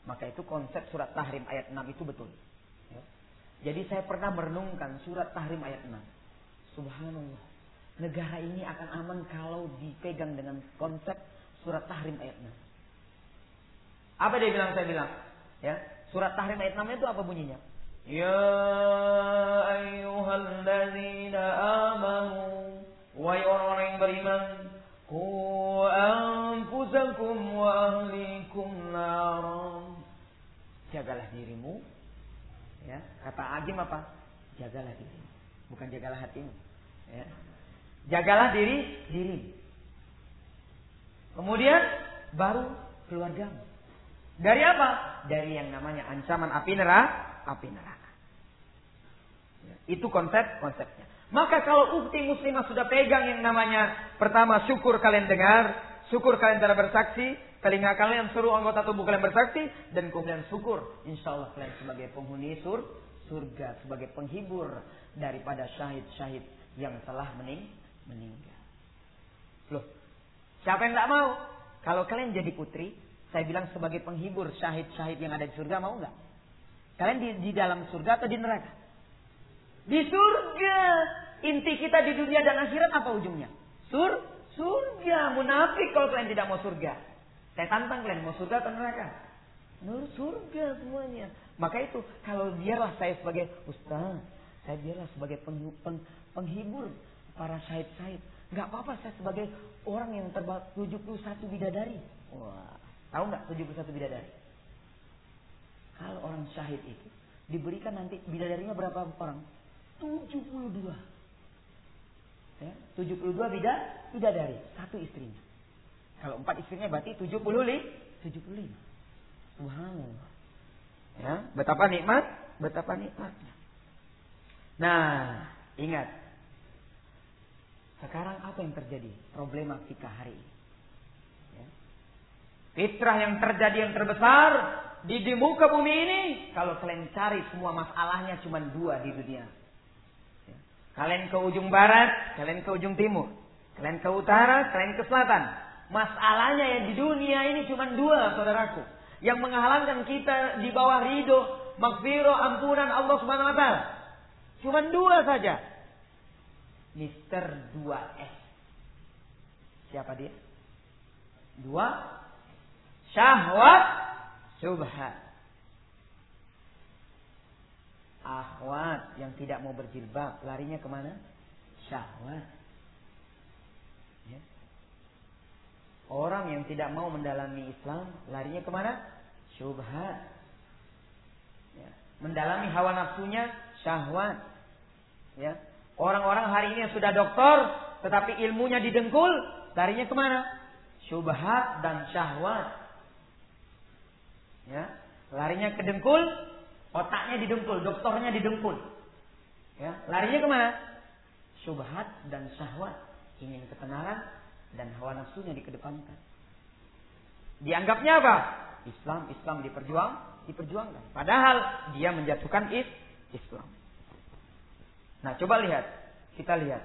Maka itu konsep surat Tahrim ayat 6 itu betul. Ya. Jadi saya pernah merenungkan surat Tahrim ayat 6. Subhanallah. Negara ini akan aman kalau dipegang dengan konsep surat Tahrim ayat 6. Apa dia bilang saya bilang? Ya, surat Tahrim ayat 6 itu apa bunyinya? Ya ayyuhalladzina amanu wa orang yang beriman ku anfusakum wa ahlikum naran. Jagalah dirimu. Ya kata Agim apa? Jagalah dirimu bukan jagalah hatimu. Ya. Jagalah diri diri. Kemudian baru keluargamu dari apa? Dari yang namanya ancaman api neraka, api neraka. Ya, itu konsep konsepnya. Maka kalau ukti muslimah sudah pegang yang namanya pertama syukur kalian dengar, syukur kalian telah bersaksi, telinga kalian seluruh anggota tubuh kalian bersaksi, dan kemudian syukur, insya Allah kalian sebagai penghuni sur, surga, sebagai penghibur daripada syahid-syahid yang telah mening, meninggal. Loh, siapa yang tidak mau? Kalau kalian jadi putri, saya bilang sebagai penghibur syahid-syahid yang ada di surga mau nggak? Kalian di, di dalam surga atau di neraka? Di surga. Inti kita di dunia dan akhirat apa ujungnya? Sur, surga. Munafik kalau kalian tidak mau surga. Saya tantang kalian mau surga atau neraka? Nur surga semuanya. Maka itu kalau biarlah saya sebagai ustaz, saya biarlah sebagai peng, peng, penghibur para syahid-syahid. Gak apa-apa saya sebagai orang yang terbang 71 bidadari. Wah, tahu nggak 71 bidadari? Kalau orang syahid itu diberikan nanti bidadarinya berapa orang? 72. Ya, 72 bida, bidadari, satu istrinya. Kalau empat istrinya berarti 70 li, 75. Subhanallah. Ya, betapa nikmat, betapa nikmatnya. Nah, ingat. Sekarang apa yang terjadi? Problematika hari ini. Fitrah yang terjadi yang terbesar di, di muka bumi ini, kalau kalian cari semua masalahnya cuma dua di dunia. Ya. Kalian ke ujung barat, kalian ke ujung timur. Kalian ke utara, kalian ke selatan. Masalahnya yang di dunia ini cuma dua, saudaraku. Yang menghalangkan kita di bawah ridho, makfiro, ampunan Allah Subhanahu wa taala. Cuma dua saja. Mister 2S. Siapa dia? Dua. Syahwat syubhat. Akhwat yang tidak mau berjilbab larinya ke mana? Syahwat. Ya. Orang yang tidak mau mendalami Islam larinya ke mana? Syubhat. Ya. Mendalami hawa nafsunya syahwat. Ya. Orang-orang hari ini yang sudah doktor tetapi ilmunya didengkul larinya ke mana? Syubhat dan syahwat. Ya, larinya ke dengkul, otaknya didengkul, dokternya didengkul. Ya, larinya ke mana? Syubhat dan syahwat, ingin ketenaran dan hawa nafsunya dikedepankan. Dianggapnya apa? Islam, Islam diperjuang, diperjuangkan. Padahal dia menjatuhkan is, Islam. Nah, coba lihat. Kita lihat.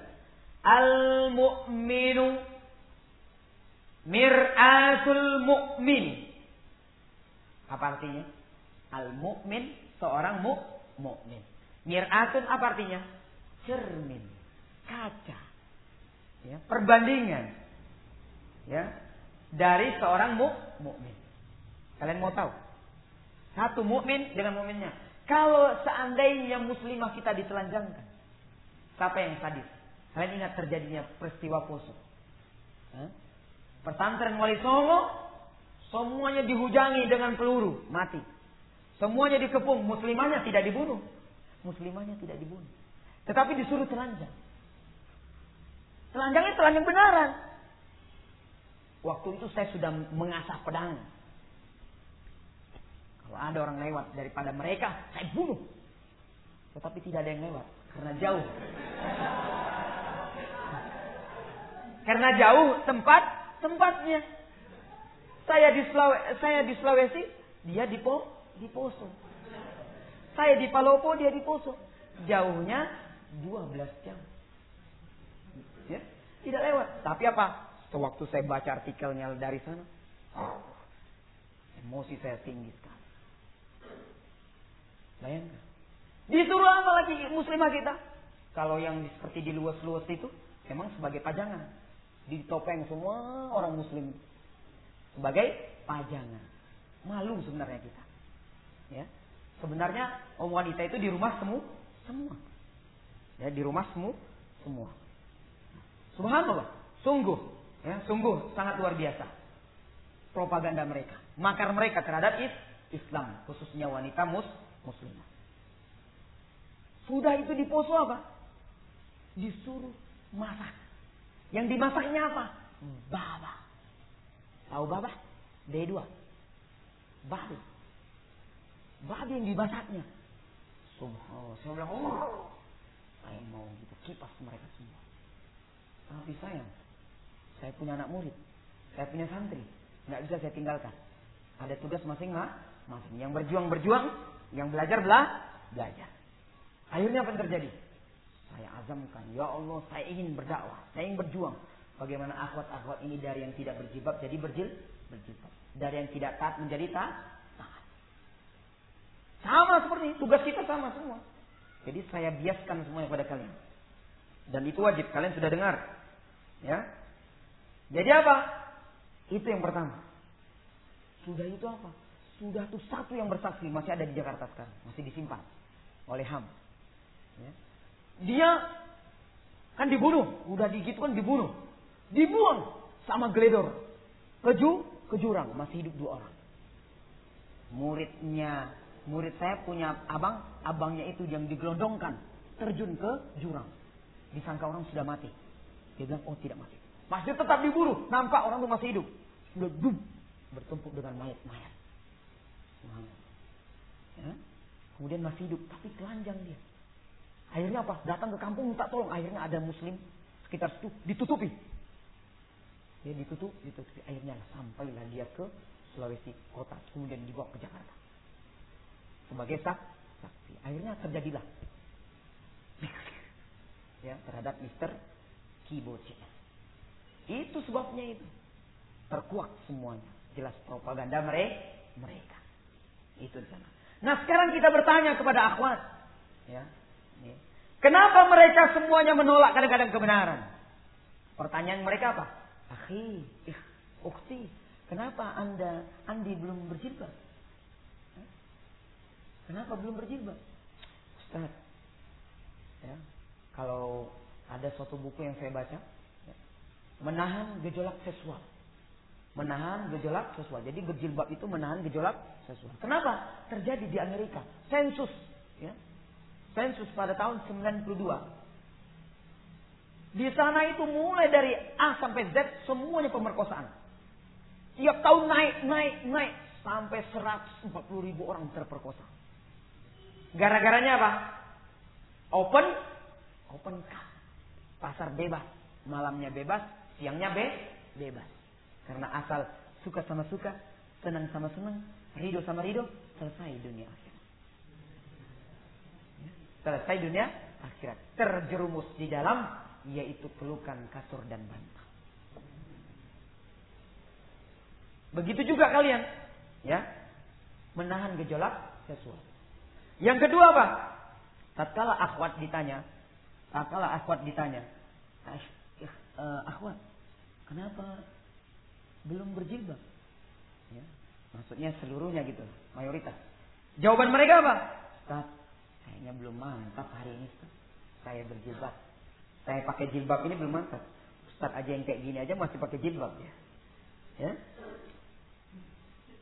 Al-mu'minu mir'atul mu'min. Apa artinya? Al-mu'min, seorang mu mu'min. Mir'atun apa artinya? Cermin, kaca. Ya, perbandingan. Ya, dari seorang mu mukmin. Kalian mau tahu? Satu mukmin dengan mukminnya. Kalau seandainya muslimah kita ditelanjangkan, siapa yang sadis? Kalian ingat terjadinya peristiwa poso. Pesantren Wali Songo Semuanya dihujangi dengan peluru, mati. Semuanya dikepung, muslimahnya tidak dibunuh. Muslimahnya tidak dibunuh. Tetapi disuruh telanjang. Telanjangnya telanjang benaran. Waktu itu saya sudah mengasah pedang. Kalau ada orang lewat daripada mereka, saya bunuh. Tetapi tidak ada yang lewat karena jauh. Karena jauh tempat tempatnya. Saya di Sulawesi, saya di Sulawesi, dia di Po, di Poso. Saya di Palopo, dia di Poso. Jauhnya 12 jam. Ya, tidak lewat. Tapi apa? Sewaktu saya baca artikelnya dari sana, oh, emosi saya tinggi sekali. Bayangkan. Disuruh apa lagi muslimah kita? Kalau yang seperti di luas-luas itu, memang sebagai pajangan. Ditopeng semua orang muslim sebagai pajangan. Malu sebenarnya kita. Ya. Sebenarnya om wanita itu di rumah semu semua. Ya, di rumah semu semua. Subhanallah, sungguh ya, sungguh sangat luar biasa propaganda mereka. Makar mereka terhadap Islam, khususnya wanita mus muslimah. Sudah itu diposo apa? Disuruh masak. Yang dimasaknya apa? Baba. Tahu babah? D2. Babi. Babi yang dibasaknya. Subhanallah. Saya bilang, oh, saya mau gitu kipas mereka semua. Tapi sayang, saya punya anak murid, saya punya santri, nggak bisa saya tinggalkan. Ada tugas masing-masing. Yang berjuang berjuang, yang belajar belah belajar. Akhirnya apa yang terjadi? Saya azamkan, ya Allah, saya ingin berdakwah, saya ingin berjuang. Bagaimana akhwat-akhwat ini dari yang tidak berjibab jadi berjil, berjilbab. Dari yang tidak taat menjadi taat. Sama seperti tugas kita sama semua. Jadi saya biaskan semuanya kepada kalian. Dan itu wajib, kalian sudah dengar. Ya. Jadi apa? Itu yang pertama. Sudah itu apa? Sudah itu satu yang bersaksi masih ada di Jakarta sekarang, masih disimpan oleh Ham. Ya. Dia kan dibunuh, udah digitu kan dibunuh, dibuang sama Gledor ke ke jurang, masih hidup dua orang. Muridnya, murid saya punya abang, abangnya itu yang digelondongkan, terjun ke jurang. Disangka orang sudah mati. Dia bilang, oh tidak mati. Masih tetap diburu, nampak orang itu masih hidup. Sudah bertumpuk dengan mayat-mayat. Ya. Kemudian masih hidup, tapi telanjang dia. Akhirnya apa? Datang ke kampung minta tolong. Akhirnya ada muslim sekitar situ ditutupi. Dia ditutup, ditutupi. Akhirnya sampailah dia ke Sulawesi kota. Kemudian dibawa ke Jakarta. Sebagai sak, saksi. Akhirnya terjadilah. Ya, terhadap Mister Kiboci. Itu sebabnya itu. Terkuak semuanya. Jelas propaganda mereka. Itu di sana. Nah sekarang kita bertanya kepada akhwat. Ya, Kenapa mereka semuanya menolak kadang-kadang kebenaran? Pertanyaan mereka apa? Akhi, ih, ukti, kenapa anda, Andi belum berjilbab? Kenapa belum berjilbab? Ustaz, ya, kalau ada suatu buku yang saya baca, ya, menahan gejolak seksual. Menahan gejolak seksual. Jadi berjilbab itu menahan gejolak seksual. Kenapa? Terjadi di Amerika. Sensus. Ya, sensus pada tahun 92. Di sana itu mulai dari A sampai Z semuanya pemerkosaan. Tiap tahun naik, naik, naik. Sampai 140 ribu orang terperkosa. Gara-garanya apa? Open, open cup. Pasar bebas. Malamnya bebas, siangnya be, bebas. Karena asal suka sama suka, senang sama senang, ridho sama ridho, selesai dunia Selesai dunia akhirat. Terjerumus di dalam yaitu pelukan kasur dan bantal. Begitu juga kalian, ya, menahan gejolak sesuatu. Yang kedua apa? Tatkala akhwat ditanya, tatkala akhwat ditanya, uh, akhwat, kenapa belum berjilbab? Ya, maksudnya seluruhnya gitu, mayoritas. Jawaban mereka apa? Ustaz, Kayaknya belum mantap hari ini. Saya berjilbab. Saya pakai jilbab ini belum mantap. Ustaz aja yang kayak gini aja masih pakai jilbab ya. Ya.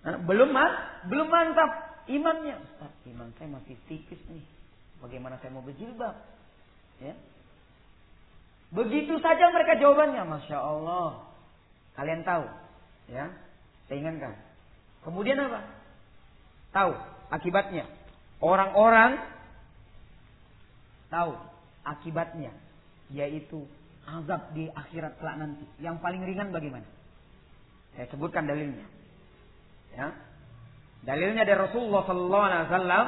Nah, belum mas, belum mantap imannya. Ustaz, iman saya masih tipis nih. Bagaimana saya mau berjilbab? Ya. Begitu saja mereka jawabannya, masya Allah. Kalian tahu, ya? Saya ingatkan. Kemudian apa? Tahu akibatnya. Orang-orang tahu akibatnya yaitu azab di akhirat kelak nanti. Yang paling ringan bagaimana? Saya sebutkan dalilnya. Ya. Dalilnya dari Rasulullah sallallahu alaihi wasallam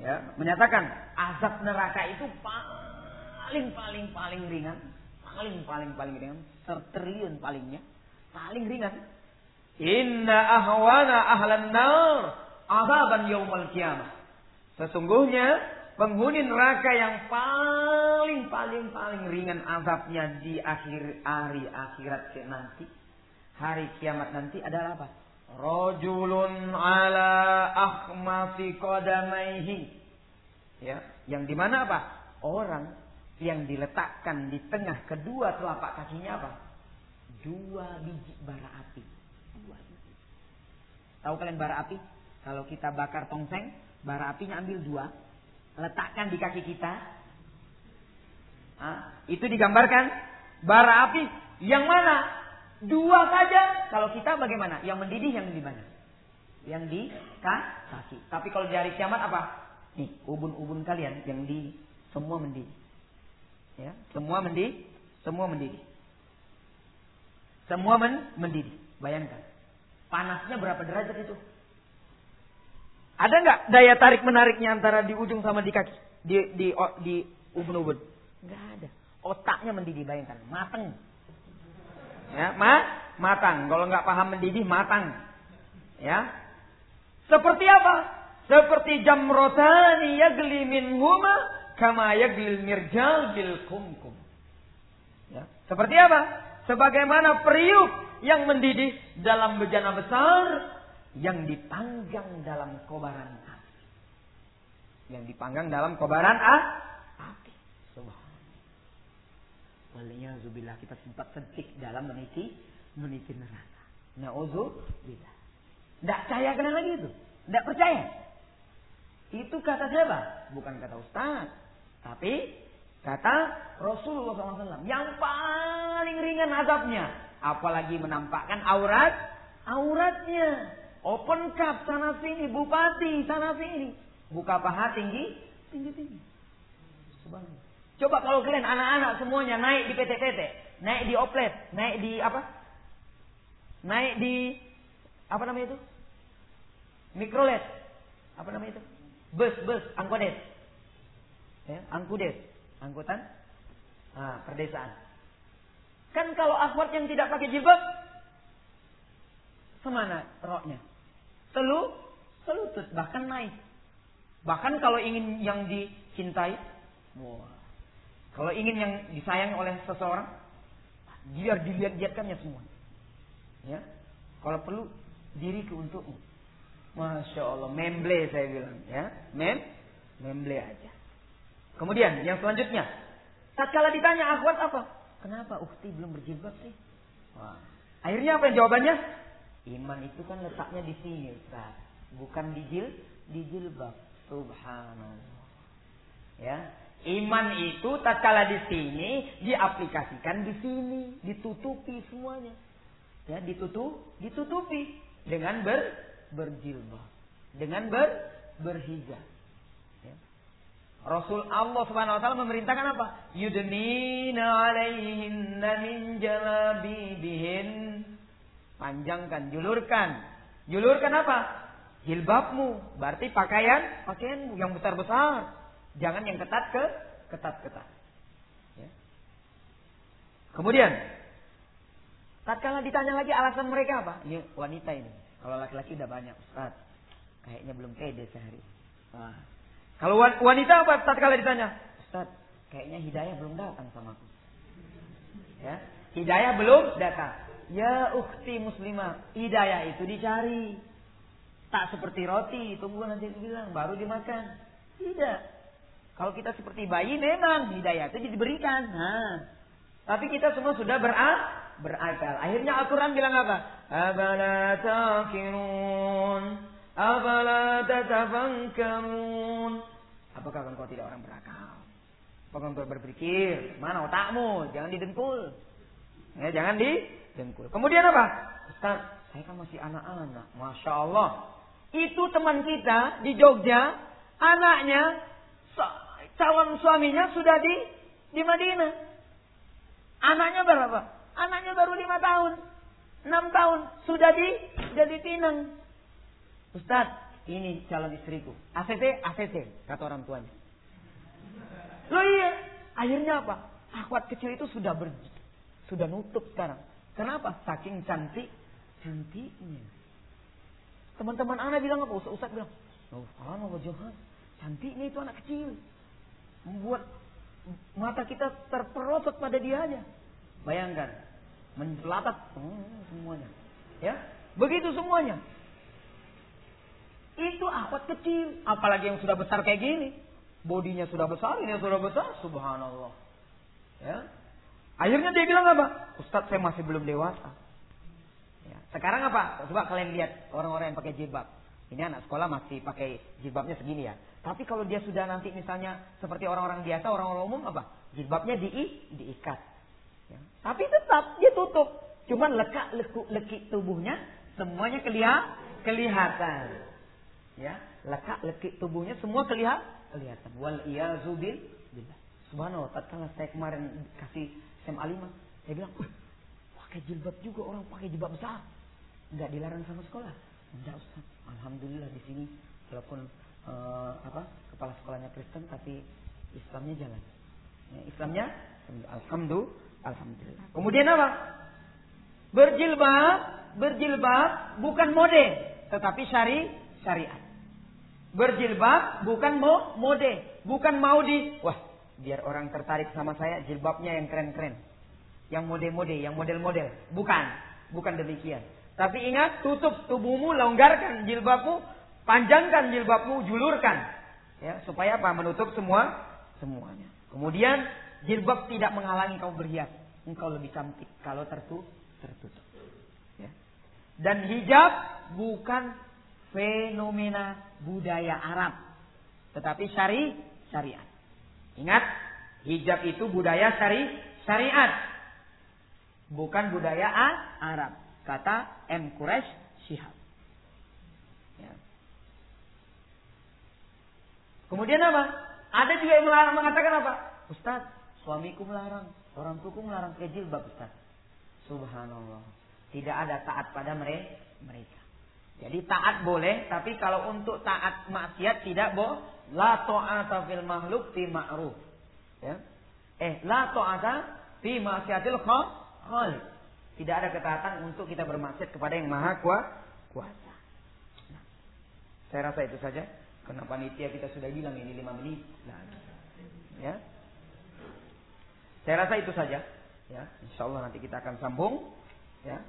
ya, menyatakan azab neraka itu paling paling paling ringan, paling paling paling ringan, tertriliun palingnya, paling ringan. Inna ahwana ahlan nar azaban yaumal kiamah. Sesungguhnya penghuni neraka yang paling paling paling ringan azabnya di akhir hari akhirat nanti hari kiamat nanti adalah apa? Rojulun ala akhmasi qadamaihi. Ya, yang di mana apa? Orang yang diletakkan di tengah kedua telapak kakinya apa? Dua biji bara api. Dua biji. Tahu kalian bara api? Kalau kita bakar tongseng, bara apinya ambil dua, letakkan di kaki kita. Nah, itu digambarkan bara api yang mana? Dua saja. Kalau kita bagaimana? Yang mendidih yang di mana? Yang di kaki. Tapi kalau di hari kiamat apa? Nih, ubun-ubun kalian yang di semua mendidih. Ya, semua mendidih, semua mendidih. Semua men mendidih. Bayangkan. Panasnya berapa derajat itu? Ada nggak daya tarik menariknya antara di ujung sama di kaki? Di di di ubun-ubun? Nggak ada. Otaknya mendidih bayangkan, matang. Ya, ma matang. Kalau nggak paham mendidih, matang. Ya. Seperti apa? seperti jamrotani yagli minhuma kama yagli mirjal bil kumkum. Ya. Seperti apa? Sebagaimana periuk yang mendidih dalam bejana besar yang dipanggang dalam kobaran api. Yang dipanggang dalam kobaran ah, api. Subhanallah. Zubillah kita sempat sentik dalam meniti meniti neraka. Nauzubillah. Tidak percaya kena lagi itu. Tidak percaya. Itu kata siapa? Bukan kata Ustaz. Tapi kata Rasulullah SAW. Yang paling ringan azabnya. Apalagi menampakkan aurat. Auratnya. Open cup sana sini. Bupati sana sini. Buka paha tinggi. Tinggi-tinggi. Coba kalau kalian anak-anak semuanya naik di PT-PT. Naik di oplet. Naik di apa? Naik di apa namanya itu? Mikrolet. Apa namanya itu? Bus, bus, angkodes. Ya, angkudes, angkutan nah, perdesaan. Kan kalau akhwat yang tidak pakai jilbab, semana roknya? Selu, selutut, bahkan naik. Bahkan kalau ingin yang dicintai, wah. Kalau ingin yang disayang oleh seseorang, biar dilihat-lihatkannya semua. Ya, kalau perlu diri untukmu. Masya Allah, memble saya bilang ya, mem, memble aja. Kemudian yang selanjutnya, tatkala ditanya akhwat apa? Kenapa ukti belum berjilbab sih? Wah. Akhirnya apa jawabannya? Iman itu kan letaknya di sini, Ustaz. Bukan di jil, di jilbab. Subhanallah. Ya, iman itu tatkala di sini diaplikasikan di sini, ditutupi semuanya. Ya, ditutup, ditutupi dengan ber berjilbab. Dengan ber berhijab. Ya. Rasul Allah Subhanahu wa taala memerintahkan apa? Yudnina alaihinna min jalabibihin. Panjangkan, julurkan. Julurkan apa? Jilbabmu. Berarti pakaian, pakaianmu yang besar-besar. Jangan yang ketat ke ketat-ketat. Ya. Kemudian, tatkala ditanya lagi alasan mereka apa? Ini wanita ini. Kalau laki-laki udah banyak, Ustaz. Kayaknya belum pede sehari. Nah. Kalau wanita apa kalau ditanya? Ustaz, kayaknya hidayah belum datang sama aku. Ya, hidayah belum datang. Ya ukti muslimah, hidayah itu dicari. Tak seperti roti, tunggu nanti bilang baru dimakan. Tidak. Kalau kita seperti bayi memang hidayah itu diberikan. Nah, tapi kita semua sudah berak berakal. Akhirnya Al-Quran bilang apa? Abala takirun. Abala tatafangkarun. Apakah engkau tidak orang berakal? Apakah engkau berpikir? Mana otakmu? Jangan didengkul. Ya, jangan didengkul. Kemudian apa? Ustaz, saya kan masih anak-anak. Masya Allah. Itu teman kita di Jogja. Anaknya, calon suaminya sudah di di Madinah. Anaknya berapa? Anaknya baru lima tahun. Enam tahun. Sudah di, sudah dipinang. Ustaz, ini calon istriku. ACC, ACC. Kata orang tuanya. Loh iya. Akhirnya apa? Akhwat kecil itu sudah ber, sudah nutup sekarang. Kenapa? Saking cantik, cantiknya. Teman-teman anak bilang apa? Ustaz, Ustaz bilang, Oh, Allah Johan, cantiknya itu anak kecil. Membuat mata kita terperosot pada dia aja. Bayangkan, mencelatak hmm, semuanya. Ya, begitu semuanya. Itu akhwat kecil, apalagi yang sudah besar kayak gini. Bodinya sudah besar, ini sudah besar, subhanallah. Ya. Akhirnya dia bilang apa? Ustadz saya masih belum dewasa. Ya. Sekarang apa? Coba kalian lihat orang-orang yang pakai jilbab. Ini anak sekolah masih pakai jilbabnya segini ya. Tapi kalau dia sudah nanti misalnya seperti orang-orang biasa, orang-orang umum apa? Jilbabnya di diikat. Ya. Tapi tetap dia tutup. Cuman lekak lekuk lekik tubuhnya semuanya kelihatan. kelihatan. Ya, lekak lekik tubuhnya semua kelihatan. kelihatan. Wal iyazu billah. Subhanallah, tatkala saya kemarin kasih SMA 5, saya bilang, "Wah, pakai jilbab juga orang pakai jilbab besar." Enggak dilarang sama sekolah. Enggak, Ustaz. Alhamdulillah di sini walaupun uh, apa? kepala sekolahnya Kristen tapi Islamnya jalan. Ya, Islamnya alhamdulillah Alhamdulillah. Kemudian apa? Berjilbab, berjilbab bukan mode, tetapi syari syariat. Berjilbab bukan mode, bukan mau di wah biar orang tertarik sama saya jilbabnya yang keren-keren. Yang mode-mode, yang model-model. Bukan, bukan demikian. Tapi ingat, tutup tubuhmu, longgarkan jilbabmu, panjangkan jilbabmu, julurkan. Ya, supaya apa? Menutup semua semuanya. Kemudian jilbab tidak menghalangi kamu berhias. Engkau lebih cantik kalau tertutup. tertutup. Ya. Dan hijab bukan fenomena budaya Arab. Tetapi syari, syariat. Ingat, hijab itu budaya syari, syariat. Bukan budaya A, Arab. Kata M. Quraisy Syihab. Ya. Kemudian apa? Ada juga yang melarang mengatakan apa? Ustaz, suamiku melarang. Orang tuaku melarang pakai jilbab Ustaz. Subhanallah. Tidak ada taat pada mereka. Jadi taat boleh, tapi kalau untuk taat maksiat tidak boleh. La ta'ata fil makhluk fi ma'ruf. Ya. Eh, la ta'ata fi maksiatil khaliq. Tidak ada ketaatan untuk kita bermaksiat kepada yang maha kuasa. Nah, saya rasa itu saja. Karena panitia kita sudah bilang ini lima menit. Nah, ya. Saya rasa itu saja. Ya, insya Allah nanti kita akan sambung. Ya,